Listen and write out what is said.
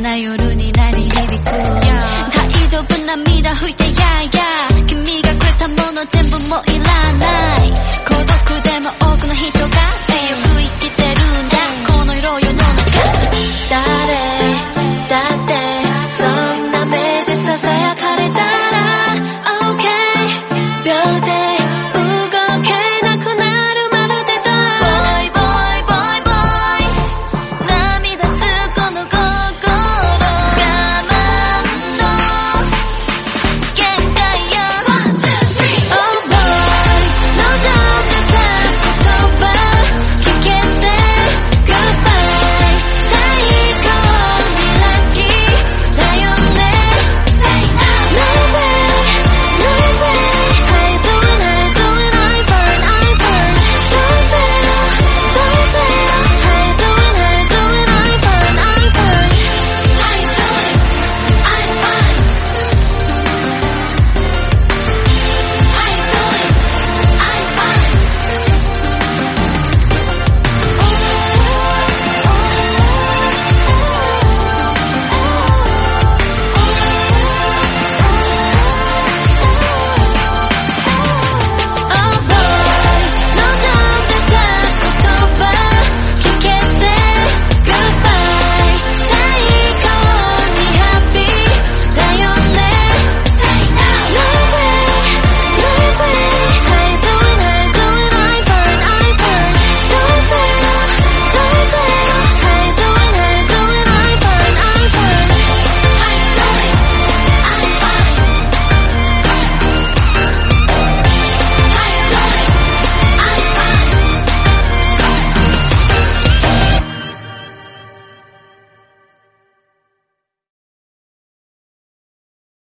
な夜に